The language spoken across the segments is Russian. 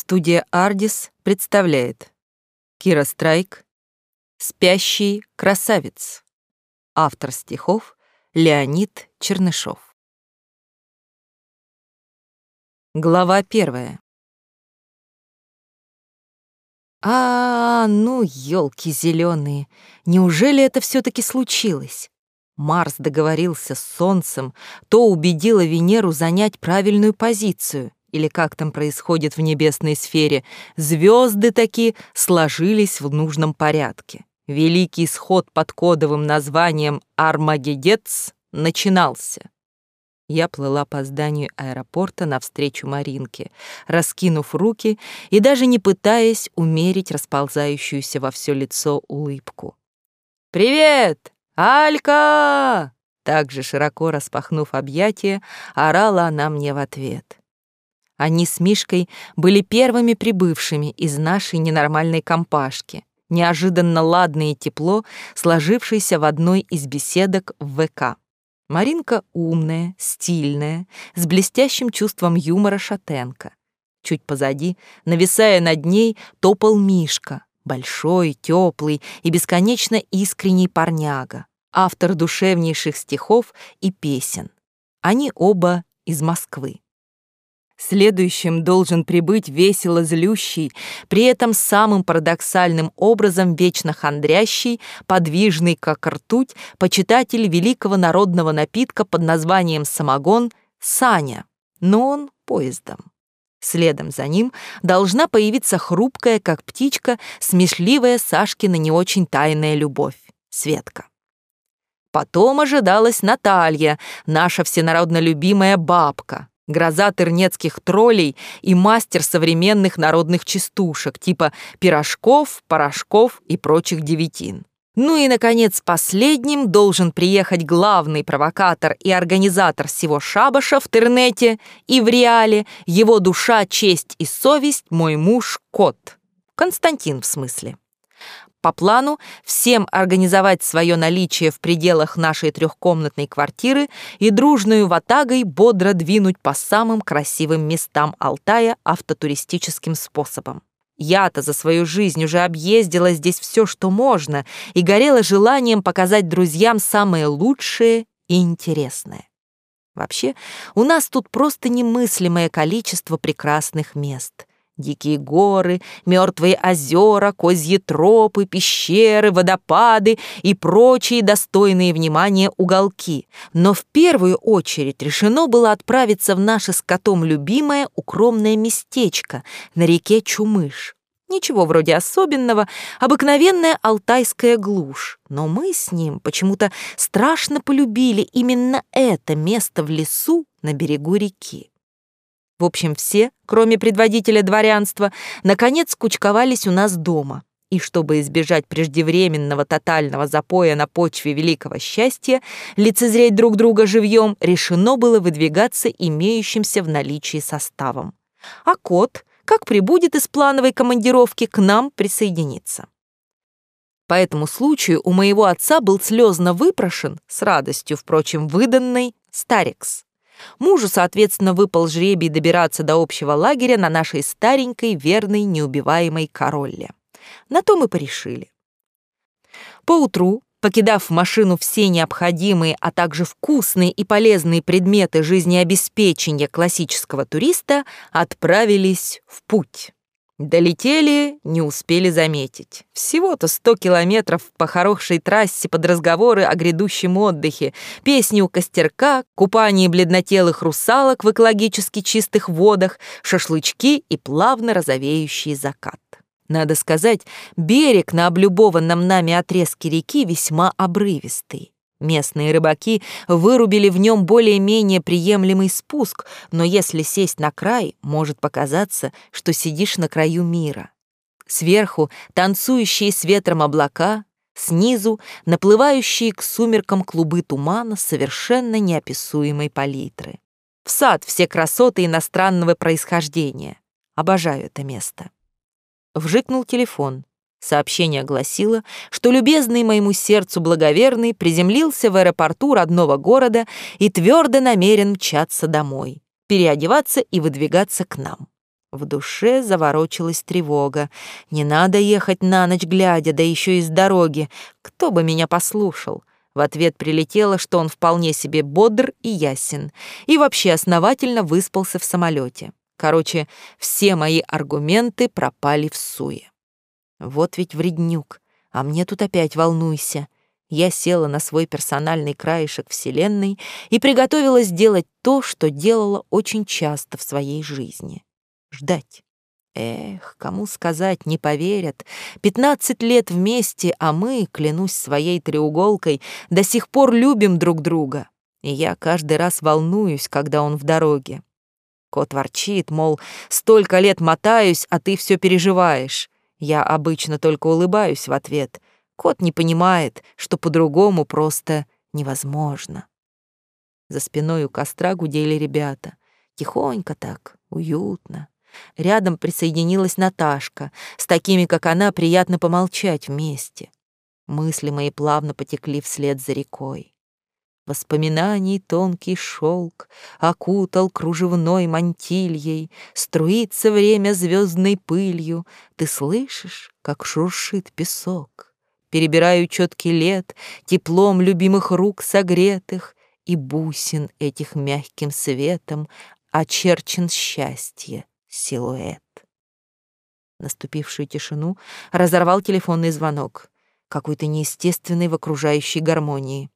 Студия «Ардис» представляет Кира Страйк «Спящий красавец». Автор стихов Леонид Чернышов. Глава первая. А, ну, елки зеленые, неужели это все-таки случилось? Марс договорился с Солнцем, то убедило Венеру занять правильную позицию или как там происходит в небесной сфере, звезды таки сложились в нужном порядке. Великий сход под кодовым названием «Армагедец» начинался. Я плыла по зданию аэропорта навстречу Маринке, раскинув руки и даже не пытаясь умерить расползающуюся во все лицо улыбку. «Привет, Алька!» Также широко распахнув объятия, орала она мне в ответ. Они с Мишкой были первыми прибывшими из нашей ненормальной компашки, неожиданно ладное тепло, сложившееся в одной из беседок в ВК. Маринка умная, стильная, с блестящим чувством юмора шатенка. Чуть позади, нависая над ней, топал Мишка, большой, теплый и бесконечно искренний парняга, автор душевнейших стихов и песен. Они оба из Москвы. Следующим должен прибыть весело злющий, при этом самым парадоксальным образом вечно хандрящий, подвижный как ртуть, почитатель великого народного напитка под названием самогон Саня, но он поездом. Следом за ним должна появиться хрупкая, как птичка, смешливая Сашкина не очень тайная любовь, Светка. Потом ожидалась Наталья, наша всенародно любимая бабка, гроза тырнецких троллей и мастер современных народных частушек типа пирожков, порошков и прочих девятин. Ну и, наконец, последним должен приехать главный провокатор и организатор всего шабаша в Тернете и в реале, его душа, честь и совесть, мой муж Кот. Константин в смысле по плану всем организовать свое наличие в пределах нашей трехкомнатной квартиры и дружную ватагой бодро двинуть по самым красивым местам Алтая автотуристическим способом. Я-то за свою жизнь уже объездила здесь все, что можно, и горела желанием показать друзьям самое лучшее и интересное. Вообще, у нас тут просто немыслимое количество прекрасных мест. Дикие горы, мертвые озера, козьи тропы, пещеры, водопады и прочие достойные внимания уголки. Но в первую очередь решено было отправиться в наше с котом любимое укромное местечко на реке Чумыш. Ничего вроде особенного, обыкновенная алтайская глушь. Но мы с ним почему-то страшно полюбили именно это место в лесу на берегу реки. В общем, все, кроме предводителя дворянства, наконец кучковались у нас дома. И чтобы избежать преждевременного тотального запоя на почве великого счастья, лицезреть друг друга живьем, решено было выдвигаться имеющимся в наличии составом. А кот, как прибудет из плановой командировки, к нам присоединится. По этому случаю у моего отца был слезно выпрошен, с радостью, впрочем, выданный, Старикс. Мужу, соответственно, выпал жребий добираться до общего лагеря на нашей старенькой, верной, неубиваемой королле. На то мы порешили. Поутру, покидав в машину все необходимые, а также вкусные и полезные предметы жизнеобеспечения классического туриста, отправились в путь. Долетели, не успели заметить. Всего-то сто километров по хорошей трассе под разговоры о грядущем отдыхе, песни у костерка, купание бледнотелых русалок в экологически чистых водах, шашлычки и плавно розовеющий закат. Надо сказать, берег на облюбованном нами отрезке реки весьма обрывистый. Местные рыбаки вырубили в нем более-менее приемлемый спуск, но если сесть на край, может показаться, что сидишь на краю мира. Сверху танцующие с ветром облака, снизу наплывающие к сумеркам клубы тумана совершенно неописуемой палитры. В сад все красоты иностранного происхождения. Обожаю это место. Вжикнул телефон. Сообщение гласило, что любезный моему сердцу благоверный приземлился в аэропорту родного города и твердо намерен мчаться домой, переодеваться и выдвигаться к нам. В душе заворочилась тревога. Не надо ехать на ночь глядя, да еще из дороги. Кто бы меня послушал? В ответ прилетело, что он вполне себе бодр и ясен, и вообще основательно выспался в самолете. Короче, все мои аргументы пропали в суе. Вот ведь вреднюк, а мне тут опять волнуйся. Я села на свой персональный краешек Вселенной и приготовилась делать то, что делала очень часто в своей жизни ждать. Эх, кому сказать, не поверят. Пятнадцать лет вместе, а мы, клянусь своей треуголкой, до сих пор любим друг друга. И я каждый раз волнуюсь, когда он в дороге. Кот ворчит, мол, столько лет мотаюсь, а ты все переживаешь. Я обычно только улыбаюсь в ответ. Кот не понимает, что по-другому просто невозможно. За спиной у костра гудели ребята. Тихонько так, уютно. Рядом присоединилась Наташка. С такими, как она, приятно помолчать вместе. Мысли мои плавно потекли вслед за рекой. Воспоминаний тонкий шелк Окутал кружевной мантильей, Струится время звездной пылью. Ты слышишь, как шуршит песок? Перебираю четкий лет, Теплом любимых рук согретых, И бусин этих мягким светом Очерчен счастье силуэт. Наступившую тишину разорвал телефонный звонок, какой-то неестественный в окружающей гармонии.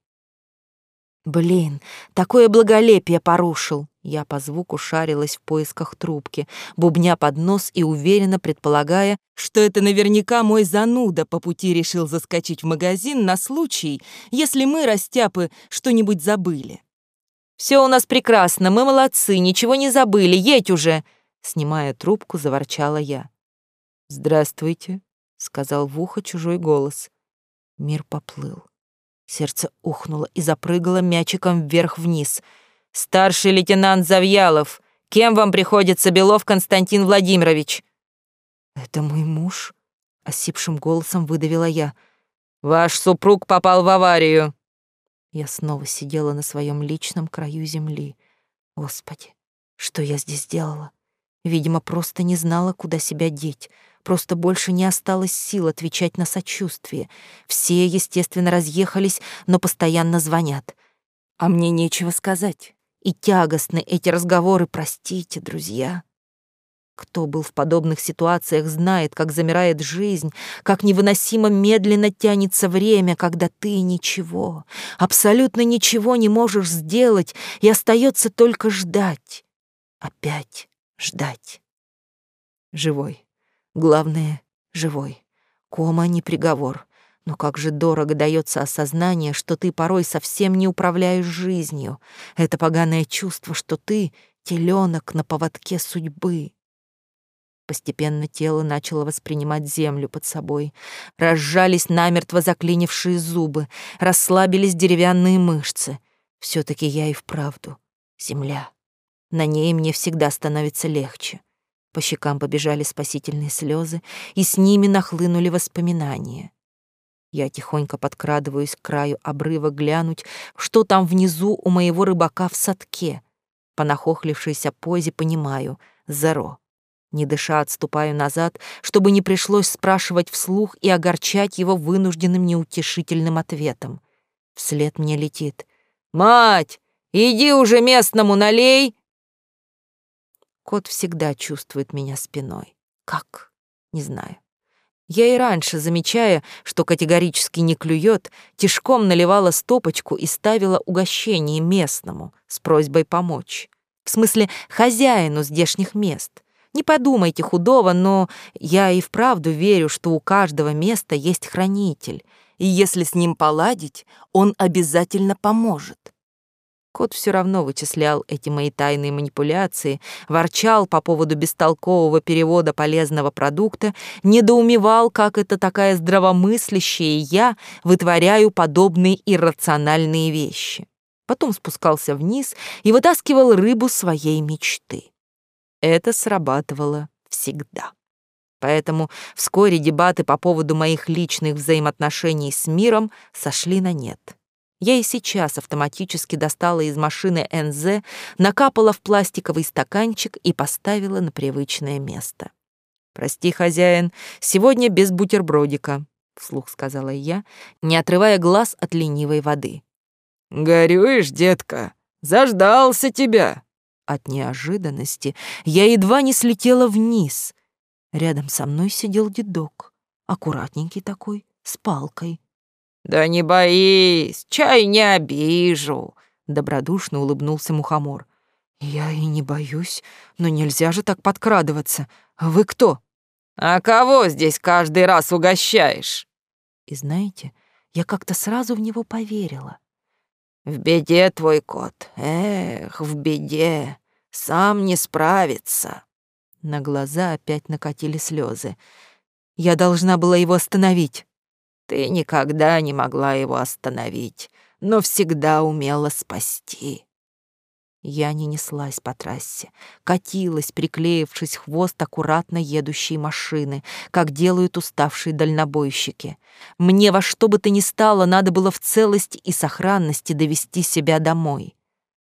Блин, такое благолепие порушил. Я по звуку шарилась в поисках трубки, бубня под нос и уверенно предполагая, что это наверняка мой зануда по пути решил заскочить в магазин на случай, если мы, растяпы, что-нибудь забыли. Все у нас прекрасно, мы молодцы, ничего не забыли, едь уже!» Снимая трубку, заворчала я. «Здравствуйте», — сказал в ухо чужой голос. Мир поплыл. Сердце ухнуло и запрыгало мячиком вверх-вниз. «Старший лейтенант Завьялов, кем вам приходится Белов Константин Владимирович?» «Это мой муж», — осипшим голосом выдавила я. «Ваш супруг попал в аварию». Я снова сидела на своем личном краю земли. Господи, что я здесь делала? Видимо, просто не знала, куда себя деть. Просто больше не осталось сил отвечать на сочувствие. Все, естественно, разъехались, но постоянно звонят. А мне нечего сказать. И тягостны эти разговоры, простите, друзья. Кто был в подобных ситуациях, знает, как замирает жизнь, как невыносимо медленно тянется время, когда ты ничего, абсолютно ничего не можешь сделать, и остается только ждать. Опять ждать. Живой. Главное — живой. Кома не приговор. Но как же дорого дается осознание, что ты порой совсем не управляешь жизнью. Это поганое чувство, что ты — теленок на поводке судьбы. Постепенно тело начало воспринимать землю под собой. Разжались намертво заклинившие зубы, расслабились деревянные мышцы. все таки я и вправду земля. На ней мне всегда становится легче. По щекам побежали спасительные слезы, и с ними нахлынули воспоминания. Я тихонько подкрадываюсь к краю обрыва глянуть, что там внизу у моего рыбака в садке. По нахохлившейся позе понимаю — зеро. Не дыша, отступаю назад, чтобы не пришлось спрашивать вслух и огорчать его вынужденным неутешительным ответом. Вслед мне летит. «Мать, иди уже местному налей Кот всегда чувствует меня спиной. Как? Не знаю. Я и раньше, замечая, что категорически не клюет, тишком наливала стопочку и ставила угощение местному с просьбой помочь. В смысле, хозяину здешних мест. Не подумайте худого, но я и вправду верю, что у каждого места есть хранитель, и если с ним поладить, он обязательно поможет. Кот все равно вычислял эти мои тайные манипуляции, ворчал по поводу бестолкового перевода полезного продукта, недоумевал, как это такая здравомыслящая я вытворяю подобные иррациональные вещи. Потом спускался вниз и вытаскивал рыбу своей мечты. Это срабатывало всегда. Поэтому вскоре дебаты по поводу моих личных взаимоотношений с миром сошли на нет. Я и сейчас автоматически достала из машины НЗ, накапала в пластиковый стаканчик и поставила на привычное место. «Прости, хозяин, сегодня без бутербродика», — вслух сказала я, не отрывая глаз от ленивой воды. «Горюешь, детка? Заждался тебя!» От неожиданности я едва не слетела вниз. Рядом со мной сидел дедок, аккуратненький такой, с палкой. «Да не боись, чай не обижу», — добродушно улыбнулся мухомор. «Я и не боюсь, но нельзя же так подкрадываться. Вы кто?» «А кого здесь каждый раз угощаешь?» И знаете, я как-то сразу в него поверила. «В беде твой кот, эх, в беде, сам не справится». На глаза опять накатили слезы. Я должна была его остановить. Ты никогда не могла его остановить, но всегда умела спасти. Я не неслась по трассе, катилась, приклеившись хвост аккуратно едущей машины, как делают уставшие дальнобойщики. Мне во что бы то ни стало надо было в целости и сохранности довести себя домой,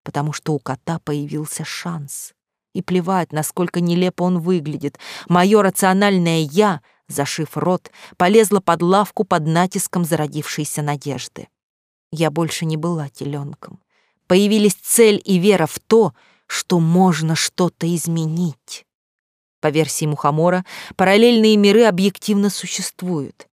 потому что у кота появился шанс. И плевать, насколько нелепо он выглядит, мое рациональное «я», зашив рот, полезла под лавку под натиском зародившейся надежды. Я больше не была теленком появились цель и вера в то, что можно что-то изменить. По версии Мухомора, параллельные миры объективно существуют,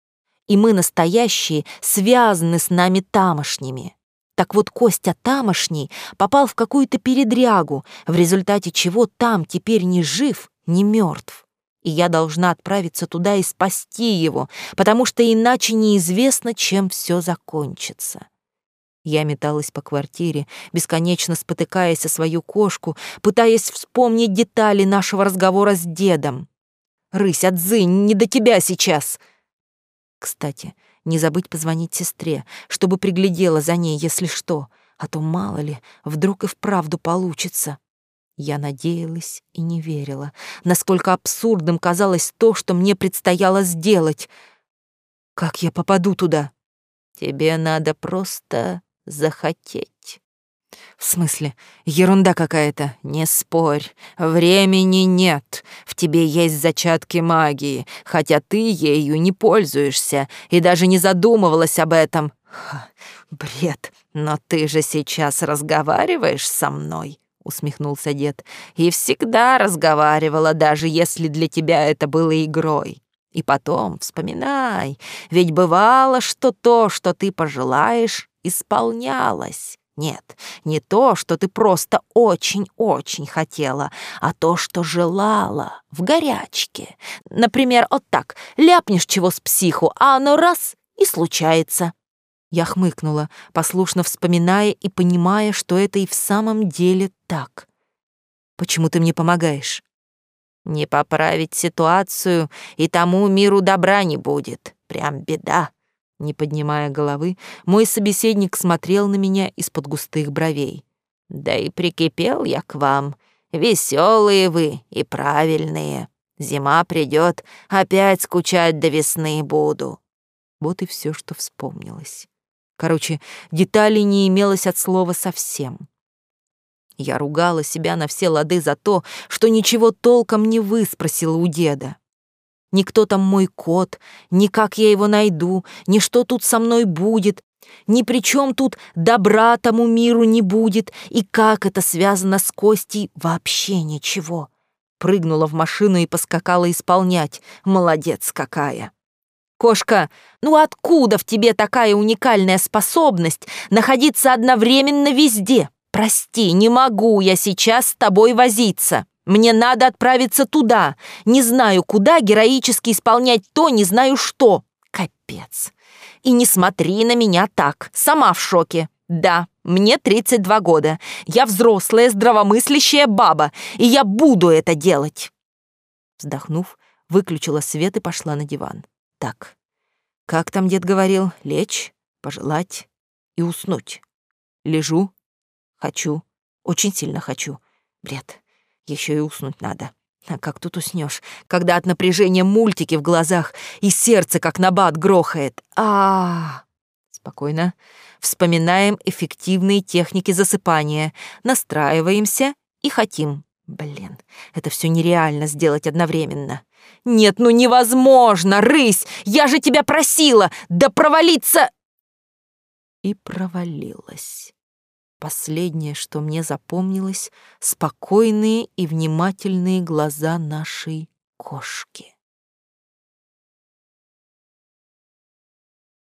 и мы, настоящие, связаны с нами тамошними. Так вот, Костя тамошний попал в какую-то передрягу, в результате чего там теперь не жив, не мертв. И я должна отправиться туда и спасти его, потому что иначе неизвестно, чем все закончится. Я металась по квартире, бесконечно спотыкаясь о свою кошку, пытаясь вспомнить детали нашего разговора с дедом. «Рысь, отзынь, не до тебя сейчас!» Кстати, не забыть позвонить сестре, чтобы приглядела за ней, если что, а то, мало ли, вдруг и вправду получится. Я надеялась и не верила, насколько абсурдным казалось то, что мне предстояло сделать. Как я попаду туда? Тебе надо просто захотеть. В смысле, ерунда какая-то, не спорь. Времени нет. В тебе есть зачатки магии, хотя ты ею не пользуешься и даже не задумывалась об этом. Ха, бред. Но ты же сейчас разговариваешь со мной, усмехнулся дед. И всегда разговаривала, даже если для тебя это было игрой. И потом вспоминай, ведь бывало, что то, что ты пожелаешь, исполнялось. Нет, не то, что ты просто очень-очень хотела, а то, что желала, в горячке. Например, вот так, ляпнешь чего с психу, а оно раз — и случается. Я хмыкнула, послушно вспоминая и понимая, что это и в самом деле так. «Почему ты мне помогаешь?» «Не поправить ситуацию, и тому миру добра не будет. Прям беда», не поднимая головы, мой собеседник смотрел на меня из-под густых бровей. «Да и прикипел я к вам. Веселые вы и правильные. Зима придет, опять скучать до весны буду». Вот и все, что вспомнилось. Короче, деталей не имелось от слова совсем. Я ругала себя на все лады за то, что ничего толком не выспросила у деда ни кто там мой кот, ни как я его найду, ни что тут со мной будет, ни при чем тут добра тому миру не будет, и как это связано с Костей, вообще ничего. Прыгнула в машину и поскакала исполнять. Молодец какая. Кошка, ну откуда в тебе такая уникальная способность находиться одновременно везде? Прости, не могу я сейчас с тобой возиться. Мне надо отправиться туда. Не знаю, куда героически исполнять то, не знаю что. Капец. И не смотри на меня так. Сама в шоке. Да, мне 32 года. Я взрослая, здравомыслящая баба, и я буду это делать. Вздохнув, выключила свет и пошла на диван. Так, как там дед говорил, лечь, пожелать и уснуть. Лежу, хочу, очень сильно хочу. Бред. Еще и уснуть надо. А как тут уснешь, когда от напряжения мультики в глазах и сердце как набат грохает? А, -а. Спокойно. Вспоминаем эффективные техники засыпания, настраиваемся и хотим. Блин, это все нереально сделать одновременно. Нет, ну невозможно, рысь! Я же тебя просила! Да провалиться! И провалилась. Последнее, что мне запомнилось, спокойные и внимательные глаза нашей кошки.